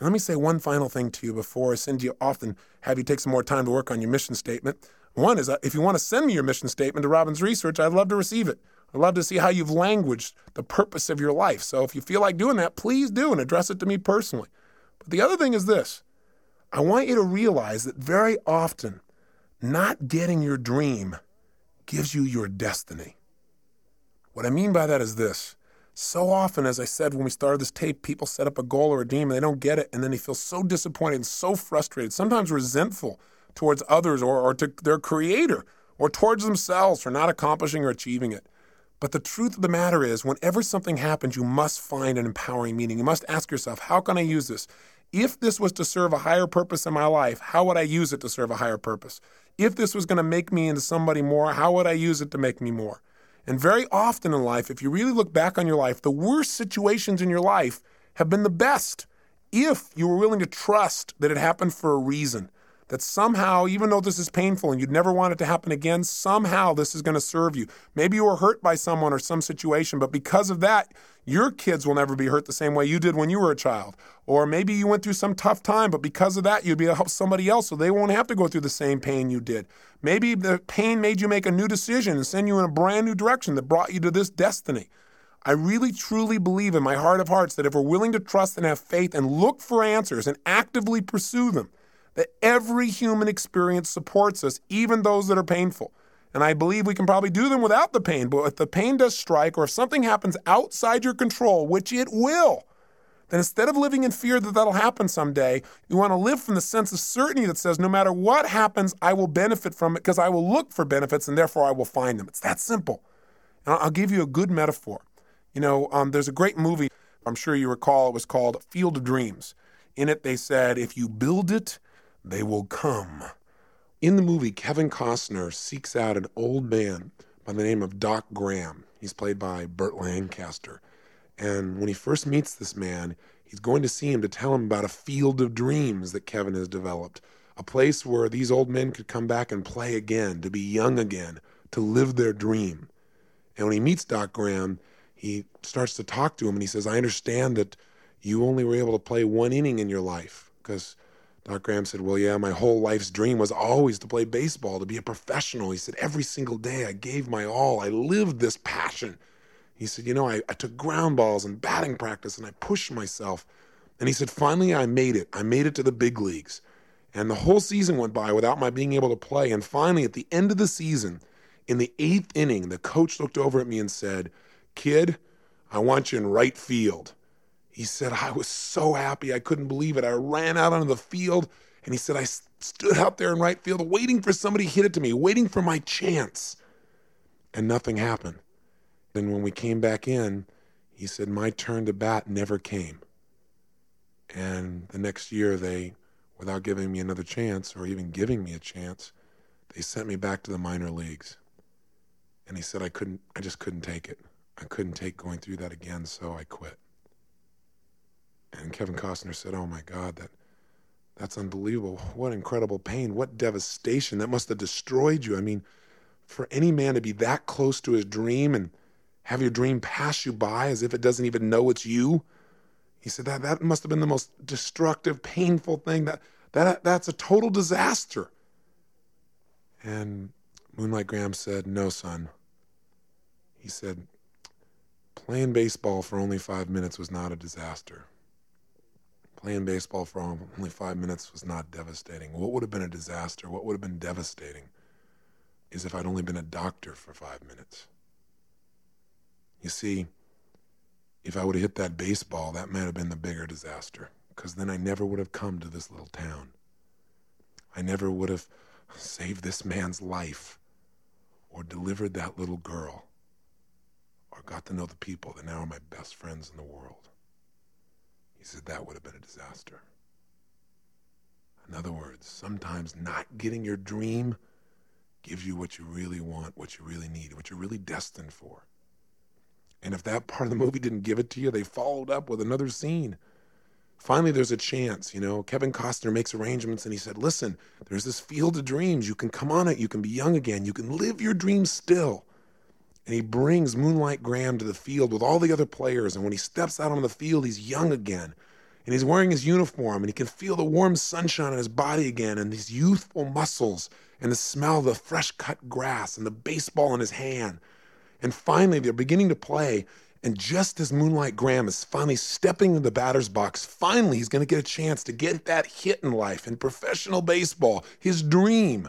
Let me say one final thing to you before I send you off and have you take some more time to work on your mission statement. One is uh, if you want to send me your mission statement to Robbins Research, I'd love to receive it. I'd love to see how you've languaged the purpose of your life. So if you feel like doing that, please do and address it to me personally. But the other thing is this I want you to realize that very often, not getting your dream gives you your destiny. What I mean by that is this. So often, as I said when we started this tape, people set up a goal or a dream and they don't get it, and then they feel so disappointed and so frustrated, sometimes resentful towards others or, or to their creator or towards themselves for not accomplishing or achieving it. But the truth of the matter is, whenever something happens, you must find an empowering meaning. You must ask yourself, how can I use this? If this was to serve a higher purpose in my life, how would I use it to serve a higher purpose? If this was going to make me into somebody more, how would I use it to make me more? And very often in life, if you really look back on your life, the worst situations in your life have been the best if you were willing to trust that it happened for a reason that somehow, even though this is painful and you'd never want it to happen again, somehow this is going to serve you. Maybe you were hurt by someone or some situation, but because of that, your kids will never be hurt the same way you did when you were a child. Or maybe you went through some tough time, but because of that, you'd be able to help somebody else so they won't have to go through the same pain you did. Maybe the pain made you make a new decision and send you in a brand new direction that brought you to this destiny. I really truly believe in my heart of hearts that if we're willing to trust and have faith and look for answers and actively pursue them, that every human experience supports us, even those that are painful. And I believe we can probably do them without the pain. But if the pain does strike, or if something happens outside your control, which it will, then instead of living in fear that that'll happen someday, you want to live from the sense of certainty that says, no matter what happens, I will benefit from it because I will look for benefits and therefore I will find them. It's that simple. And I'll give you a good metaphor. You know, um, there's a great movie, I'm sure you recall, it was called Field of Dreams. In it, they said, if you build it, they will come. In the movie, Kevin Costner seeks out an old man by the name of Doc Graham. He's played by Burt Lancaster. And when he first meets this man, he's going to see him to tell him about a field of dreams that Kevin has developed, a place where these old men could come back and play again, to be young again, to live their dream. And when he meets Doc Graham, he starts to talk to him and he says, I understand that you only were able to play one inning in your life because Doc Graham said, Well, yeah, my whole life's dream was always to play baseball, to be a professional. He said, Every single day I gave my all. I lived this passion. He said, You know, I, I took ground balls and batting practice and I pushed myself. And he said, Finally, I made it. I made it to the big leagues. And the whole season went by without my being able to play. And finally, at the end of the season, in the eighth inning, the coach looked over at me and said, Kid, I want you in right field. He said, I was so happy. I couldn't believe it. I ran out onto the field and he said, I stood out there in right field waiting for somebody to hit it to me, waiting for my chance. And nothing happened. Then when we came back in, he said, My turn to bat never came. And the next year, they, without giving me another chance or even giving me a chance, they sent me back to the minor leagues. And he said, I couldn't, I just couldn't take it. I couldn't take going through that again, so I quit. And Kevin Costner said, "Oh my God, that that's unbelievable! What incredible pain! What devastation! That must have destroyed you. I mean, for any man to be that close to his dream and have your dream pass you by as if it doesn't even know it's you." He said that that must have been the most destructive, painful thing. That that that's a total disaster. And Moonlight Graham said, "No, son." He said, "Playing baseball for only five minutes was not a disaster." Playing baseball for only five minutes was not devastating. What would have been a disaster, what would have been devastating, is if I'd only been a doctor for five minutes. You see, if I would have hit that baseball, that might have been the bigger disaster, because then I never would have come to this little town. I never would have saved this man's life, or delivered that little girl, or got to know the people that now are my best friends in the world. Said that would have been a disaster. In other words, sometimes not getting your dream gives you what you really want, what you really need, what you're really destined for. And if that part of the movie didn't give it to you, they followed up with another scene. Finally, there's a chance. You know, Kevin Costner makes arrangements and he said, Listen, there's this field of dreams. You can come on it. You can be young again. You can live your dreams still. And he brings Moonlight Graham to the field with all the other players. And when he steps out on the field, he's young again. and he's wearing his uniform and he can feel the warm sunshine on his body again and these youthful muscles and the smell of the fresh cut grass and the baseball in his hand. And finally, they're beginning to play. And just as Moonlight Graham is finally stepping into the batter's box, finally he's going to get a chance to get that hit in life in professional baseball, his dream.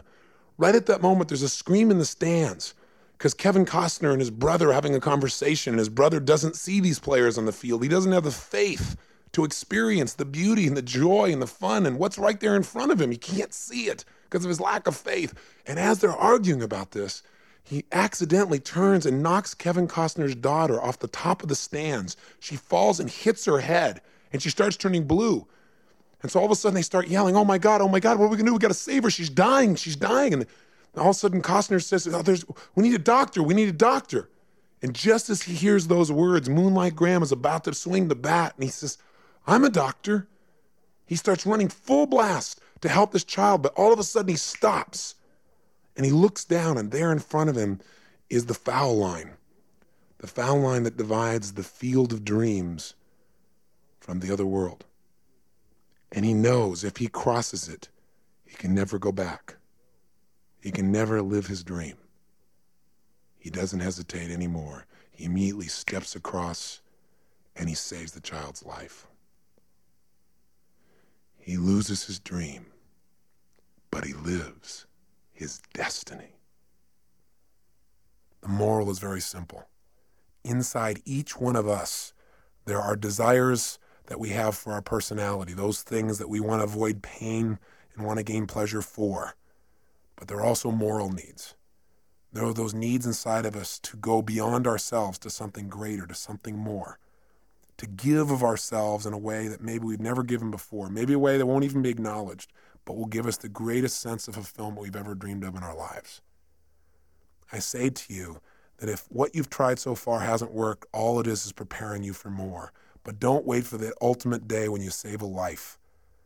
Right at that moment, there's a scream in the stands because Kevin Costner and his brother are having a conversation, and his brother doesn't see these players on the field. He doesn't have the faith to experience the beauty and the joy and the fun and what's right there in front of him. He can't see it because of his lack of faith. And as they're arguing about this, he accidentally turns and knocks Kevin Costner's daughter off the top of the stands. She falls and hits her head, and she starts turning blue. And so all of a sudden they start yelling, Oh my God, oh my God, what are we gonna do? We gotta save her. She's dying, she's dying. And all of a sudden Costner says, oh, there's, We need a doctor, we need a doctor. And just as he hears those words, Moonlight Graham is about to swing the bat, and he says, I'm a doctor. He starts running full blast to help this child, but all of a sudden he stops and he looks down, and there in front of him is the foul line the foul line that divides the field of dreams from the other world. And he knows if he crosses it, he can never go back. He can never live his dream. He doesn't hesitate anymore. He immediately steps across and he saves the child's life. He loses his dream, but he lives his destiny. The moral is very simple. Inside each one of us, there are desires that we have for our personality, those things that we want to avoid pain and want to gain pleasure for. But there are also moral needs. There are those needs inside of us to go beyond ourselves to something greater, to something more to give of ourselves in a way that maybe we've never given before, maybe a way that won't even be acknowledged, but will give us the greatest sense of fulfillment we've ever dreamed of in our lives. I say to you that if what you've tried so far hasn't worked, all it is is preparing you for more. But don't wait for the ultimate day when you save a life.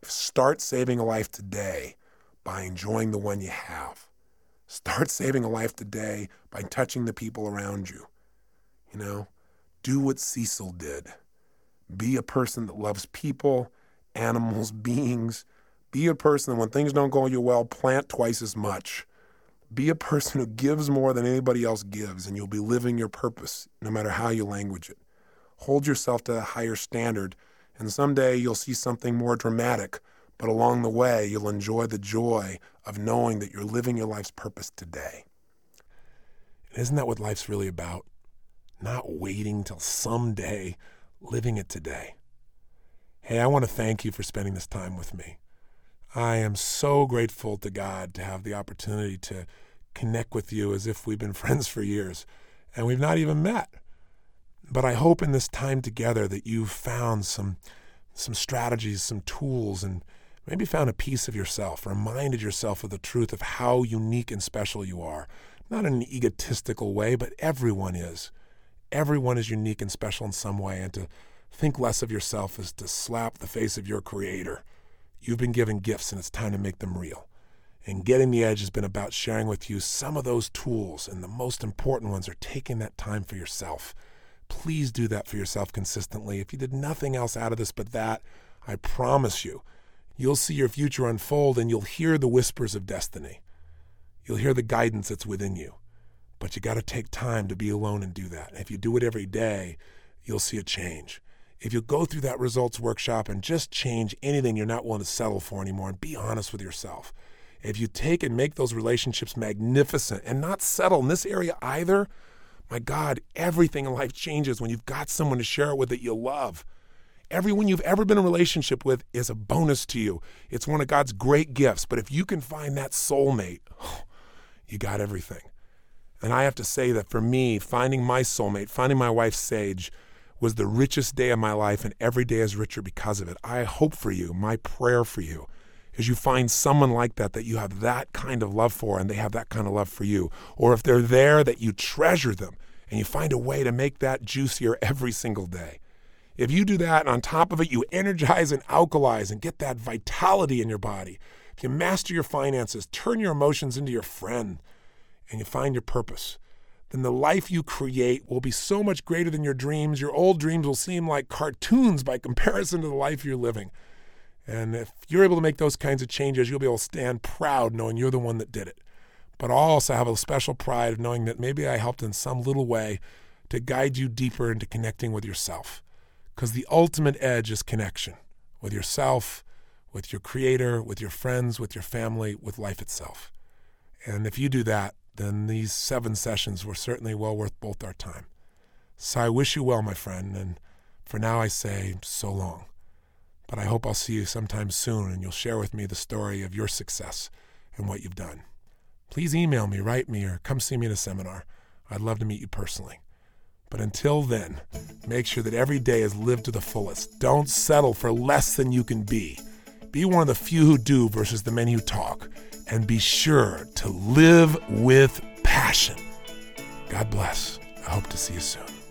Start saving a life today by enjoying the one you have. Start saving a life today by touching the people around you. You know, do what Cecil did. Be a person that loves people, animals, beings. Be a person that when things don't go your well, plant twice as much. Be a person who gives more than anybody else gives, and you'll be living your purpose no matter how you language it. Hold yourself to a higher standard, and someday you'll see something more dramatic, but along the way, you'll enjoy the joy of knowing that you're living your life's purpose today. And isn't that what life's really about? Not waiting till someday living it today. Hey, I want to thank you for spending this time with me. I am so grateful to God to have the opportunity to connect with you as if we've been friends for years and we've not even met. But I hope in this time together that you've found some some strategies, some tools and maybe found a piece of yourself, reminded yourself of the truth of how unique and special you are. Not in an egotistical way, but everyone is everyone is unique and special in some way, and to think less of yourself is to slap the face of your creator. You've been given gifts, and it's time to make them real. And Getting the Edge has been about sharing with you some of those tools, and the most important ones are taking that time for yourself. Please do that for yourself consistently. If you did nothing else out of this but that, I promise you, you'll see your future unfold and you'll hear the whispers of destiny. You'll hear the guidance that's within you. But you got to take time to be alone and do that. And if you do it every day, you'll see a change. If you go through that results workshop and just change anything you're not willing to settle for anymore and be honest with yourself, if you take and make those relationships magnificent and not settle in this area either, my God, everything in life changes when you've got someone to share it with that you love. Everyone you've ever been in a relationship with is a bonus to you. It's one of God's great gifts. But if you can find that soulmate, you got everything. And I have to say that for me, finding my soulmate, finding my wife Sage, was the richest day of my life, and every day is richer because of it. I hope for you, my prayer for you, is you find someone like that that you have that kind of love for, and they have that kind of love for you. Or if they're there, that you treasure them, and you find a way to make that juicier every single day. If you do that, and on top of it, you energize and alkalize and get that vitality in your body. If you master your finances, turn your emotions into your friend and you find your purpose, then the life you create will be so much greater than your dreams. Your old dreams will seem like cartoons by comparison to the life you're living. And if you're able to make those kinds of changes, you'll be able to stand proud knowing you're the one that did it. But I'll also have a special pride of knowing that maybe I helped in some little way to guide you deeper into connecting with yourself. Because the ultimate edge is connection with yourself, with your creator, with your friends, with your family, with life itself. And if you do that, then these seven sessions were certainly well worth both our time. So I wish you well, my friend, and for now I say so long. But I hope I'll see you sometime soon and you'll share with me the story of your success and what you've done. Please email me, write me, or come see me in a seminar. I'd love to meet you personally. But until then, make sure that every day is lived to the fullest. Don't settle for less than you can be. Be one of the few who do versus the many who talk. And be sure to live with passion. God bless. I hope to see you soon.